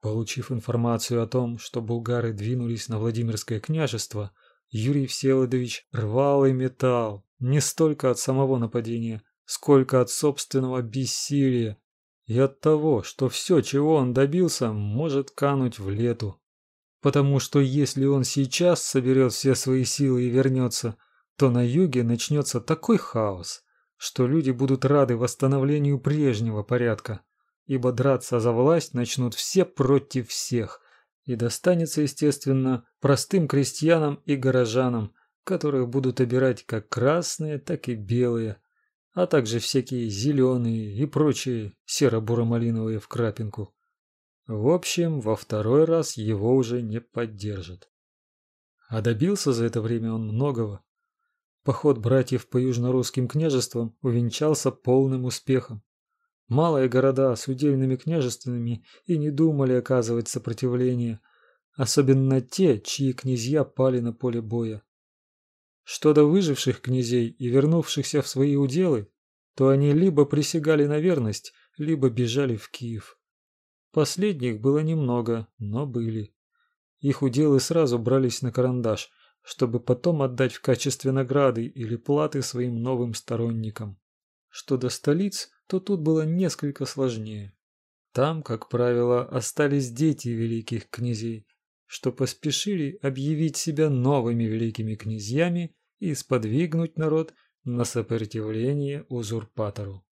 Получив информацию о том, что булгары двинулись на Владимирское княжество, Юрий Всеволодович рвал и метал, не столько от самого нападения, сколько от собственного бессилия и от того, что все, чего он добился, может кануть в лету. Потому что если он сейчас соберет все свои силы и вернется, то на юге начнется такой хаос, что люди будут рады восстановлению прежнего порядка, ибо драться за власть начнут все против всех, и достанется, естественно, простым крестьянам и горожанам, которых будут обирать как красные, так и белые, а также всякие зеленые и прочие серо-буро-малиновые в крапинку. В общем, во второй раз его уже не поддержат. А добился за это время он многого. Поход братьев по южнорусским княжествам увенчался полным успехом. Малые города с удельными княжествами и не думали оказывать сопротивление, особенно те, чьи князья пали на поле боя. Что до выживших князей и вернувшихся в свои уделы, то они либо присягали на верность, либо бежали в Киев. Последних было немного, но были. Их уделы сразу брались на карандаш, чтобы потом отдать в качестве награды или платы своим новым сторонникам. Что до столиц, то тут было несколько сложнее. Там, как правило, остались дети великих князей, что поспешили объявить себя новыми великими князьями и сподвигнуть народ на сопротивление узурпатору.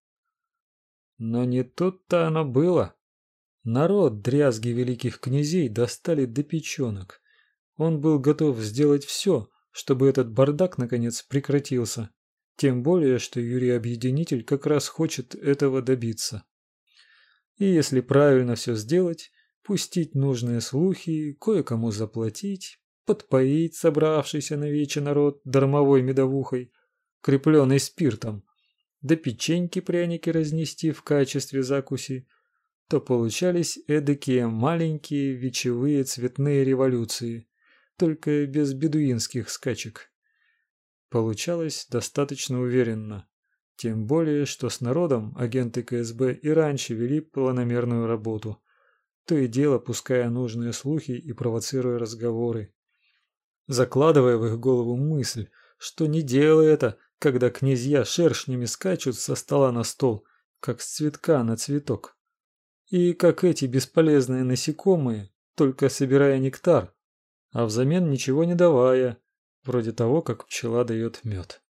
Но не тут-то оно было. Народ дрязги великих князей достали до печенок. Он был готов сделать все, чтобы этот бардак наконец прекратился. Тем более, что Юрий Объединитель как раз хочет этого добиться. И если правильно все сделать, пустить нужные слухи, кое-кому заплатить, подпоить собравшийся на вече народ дармовой медовухой, крепленной спиртом, да печеньки пряники разнести в качестве закуси, то получались эдакие маленькие вечевые цветные революции, только без бедуинских скачек. Получалось достаточно уверенно, тем более, что с народом агенты КСБ и раньше вели планомерную работу, то и дело пуская нужные слухи и провоцируя разговоры, закладывая в их голову мысль, что не делай это, когда князья шершнями скачут со стола на стол, как с цветка на цветок. И как эти бесполезные насекомые, только собирая нектар, а взамен ничего не давая, вроде того, как пчела дает мед.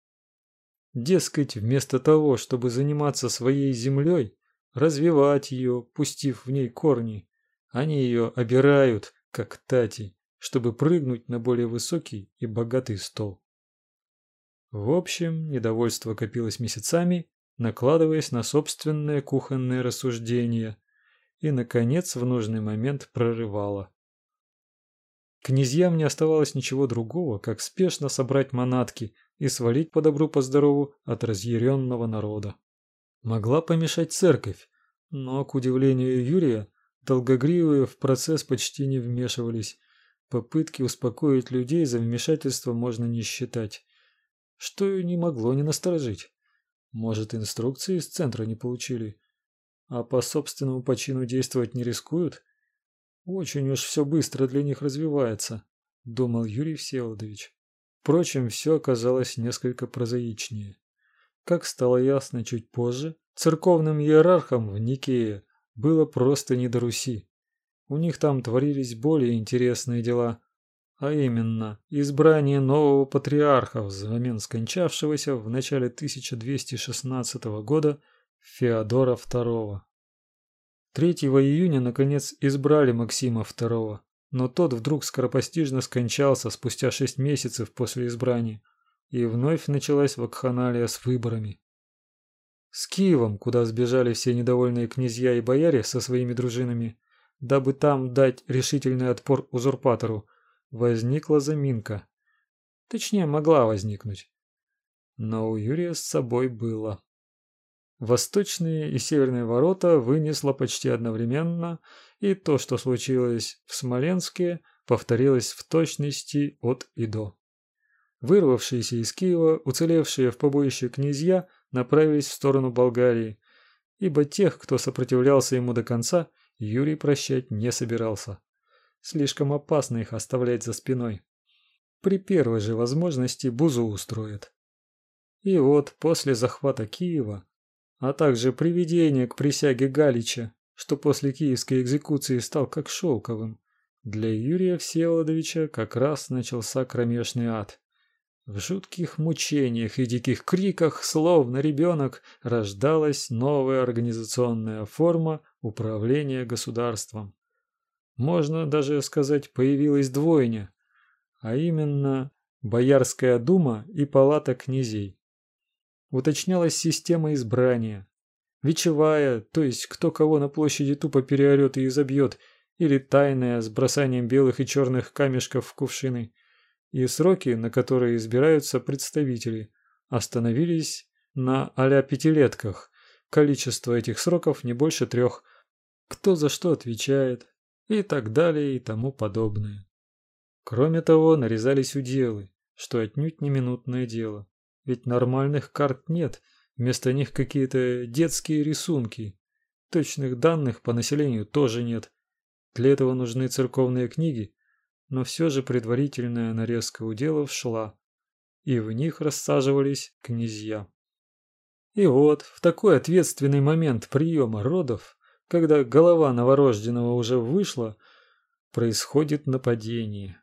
Дескать, вместо того, чтобы заниматься своей землей, развивать ее, пустив в ней корни, они ее обирают, как тати, чтобы прыгнуть на более высокий и богатый стол. В общем, недовольство копилось месяцами, накладываясь на собственные кухонные рассуждения, и, наконец, в нужный момент прорывало. Князьям не оставалось ничего другого, как спешно собрать манатки и свалить по добру по здорову от разъяренного народа. Могла помешать церковь, но, к удивлению Юрия, долгогривые в процесс почти не вмешивались. Попытки успокоить людей за вмешательство можно не считать. Что и не могло не насторожить. Может, инструкции из центра не получили, а по собственному почину действовать не рискуют? Очень уж все быстро для них развивается, думал Юрий Всеволодович. Впрочем, все оказалось несколько прозаичнее. Как стало ясно чуть позже, церковным иерархам в Никее было просто не до Руси. У них там творились более интересные дела, а именно избрание нового патриарха взамен скончавшегося в начале 1216 года Феодора II. 3 июня, наконец, избрали Максима II, но тот вдруг скоропостижно скончался спустя шесть месяцев после избрания, и вновь началась вакханалия с выборами. С Киевом, куда сбежали все недовольные князья и бояре со своими дружинами, дабы там дать решительный отпор узурпатору, возникла заминка. Точнее, могла возникнуть. Но у Юрия с собой было. Восточные и северные ворота вынесло почти одновременно, и то, что случилось в Смоленске, повторилось в точности от и до. Вырвавшиеся из Киева, уцелевшие в побоище князья направились в сторону Болгарии, ибо тех, кто сопротивлялся ему до конца, Юрий прощать не собирался. Слишком опасно их оставлять за спиной. При первой же возможности Бузу устроит. И вот после захвата Киева, а также приведения к присяге Галича, что после киевской экзекуции стал как шелковым, для Юрия Всеволодовича как раз начался кромешный ад. В жутких мучениях и диких криках, словно ребенок, рождалась новая организационная форма управления государством. Можно даже сказать, появилась двойня, а именно Боярская дума и Палата князей. Уточнялась система избрания. Вечевая, то есть кто кого на площади тупо переорет и изобьет, или тайная с бросанием белых и черных камешков в кувшины – и сроки, на которые избираются представители, остановились на а пятилетках. Количество этих сроков не больше трех. Кто за что отвечает и так далее и тому подобное. Кроме того, нарезались уделы, что отнюдь не минутное дело. Ведь нормальных карт нет, вместо них какие-то детские рисунки. Точных данных по населению тоже нет. Для этого нужны церковные книги но все же предварительная нарезка уделов шла, и в них рассаживались князья. И вот в такой ответственный момент приема родов, когда голова новорожденного уже вышла, происходит нападение.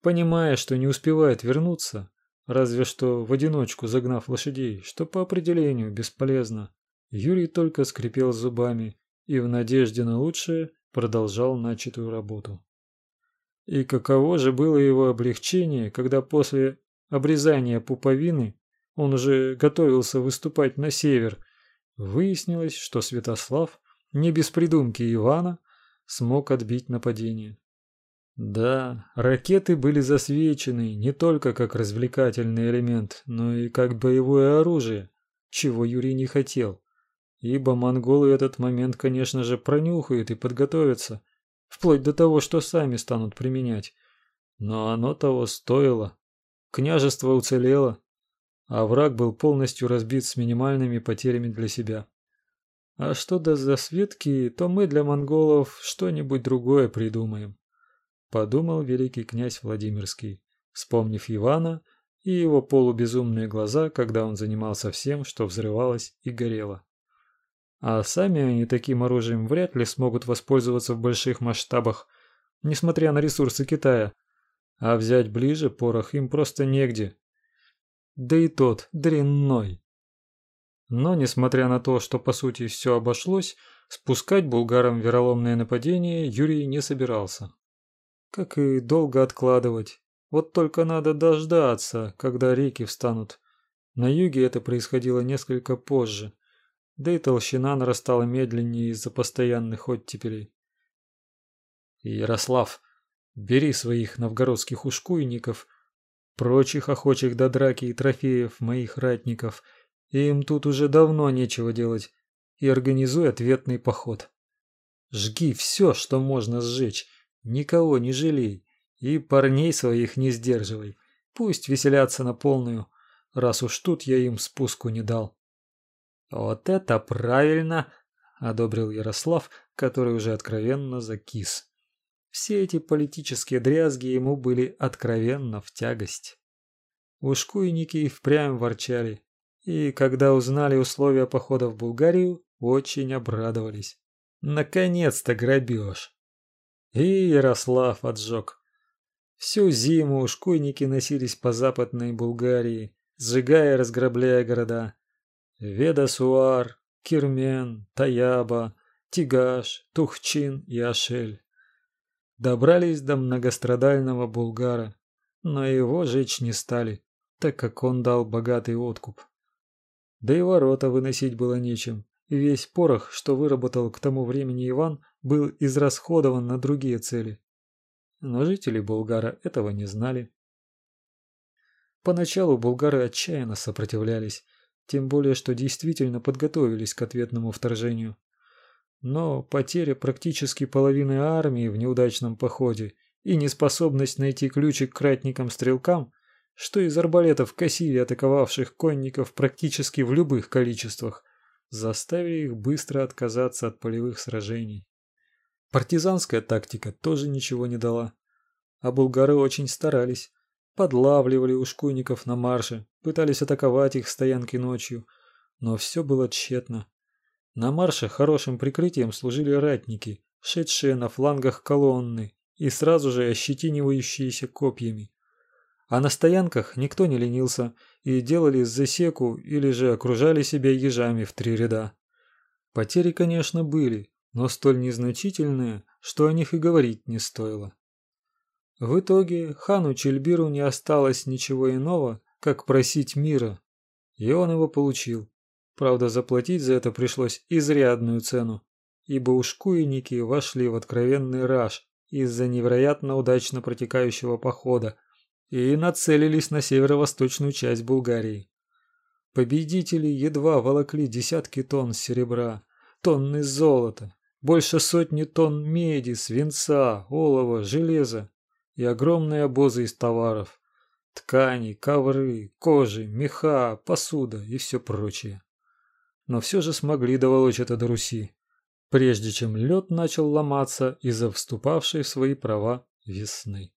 Понимая, что не успевает вернуться, разве что в одиночку загнав лошадей, что по определению бесполезно, Юрий только скрипел зубами и в надежде на лучшее продолжал начатую работу. И каково же было его облегчение, когда после обрезания пуповины он уже готовился выступать на север. Выяснилось, что Святослав, не без придумки Ивана, смог отбить нападение. Да, ракеты были засвечены не только как развлекательный элемент, но и как боевое оружие, чего Юрий не хотел. Ибо монголы этот момент, конечно же, пронюхают и подготовятся – вплоть до того, что сами станут применять. Но оно того стоило. Княжество уцелело, а враг был полностью разбит с минимальными потерями для себя. А что до засветки, то мы для монголов что-нибудь другое придумаем, подумал великий князь Владимирский, вспомнив Ивана и его полубезумные глаза, когда он занимался всем, что взрывалось и горело. А сами они таким оружием вряд ли смогут воспользоваться в больших масштабах, несмотря на ресурсы Китая. А взять ближе порох им просто негде. Да и тот дрянной. Но, несмотря на то, что по сути все обошлось, спускать булгарам вероломное нападение Юрий не собирался. Как и долго откладывать. Вот только надо дождаться, когда реки встанут. На юге это происходило несколько позже да и толщина нарастала медленнее из-за постоянных оттепелей. Ярослав, бери своих новгородских ушкуйников, прочих охочих до драки и трофеев моих ратников, им тут уже давно нечего делать, и организуй ответный поход. Жги все, что можно сжечь, никого не жалей, и парней своих не сдерживай, пусть веселятся на полную, раз уж тут я им спуску не дал. Вот это правильно, одобрил Ярослав, который уже откровенно закис. Все эти политические дрязги ему были откровенно в тягость. Ушкуйники впрямь ворчали, и когда узнали условия похода в Булгарию, очень обрадовались. Наконец-то грабеж! И Ярослав отжег. Всю зиму ушкуйники носились по западной Булгарии, сжигая и разграбляя города. Ведасуар, Кирмен, Таяба, Тигаш, Тухчин и Ашель. Добрались до многострадального Булгара, но его жечь не стали, так как он дал богатый откуп. Да и ворота выносить было нечем, весь порох, что выработал к тому времени Иван, был израсходован на другие цели. Но жители Булгара этого не знали. Поначалу булгары отчаянно сопротивлялись, тем более, что действительно подготовились к ответному вторжению. Но потеря практически половины армии в неудачном походе и неспособность найти ключик к ратникам-стрелкам, что из арбалетов косили атаковавших конников практически в любых количествах, заставили их быстро отказаться от полевых сражений. Партизанская тактика тоже ничего не дала. А булгары очень старались. Подлавливали ушкуйников на марше, пытались атаковать их стоянки ночью, но все было тщетно. На марше хорошим прикрытием служили ратники, шедшие на флангах колонны и сразу же ощетинивающиеся копьями. А на стоянках никто не ленился и делали засеку или же окружали себя ежами в три ряда. Потери, конечно, были, но столь незначительные, что о них и говорить не стоило. В итоге хану Чельбиру не осталось ничего иного, как просить мира, и он его получил. Правда, заплатить за это пришлось изрядную цену, ибо ушкуйники вошли в откровенный раж из-за невероятно удачно протекающего похода и нацелились на северо-восточную часть Булгарии. Победители едва волокли десятки тонн серебра, тонны золота, больше сотни тонн меди, свинца, олова, железа и огромные обозы из товаров, ткани, ковры, кожи, меха, посуда и все прочее. Но все же смогли доволочь это до Руси, прежде чем лед начал ломаться из-за вступавшей в свои права весны.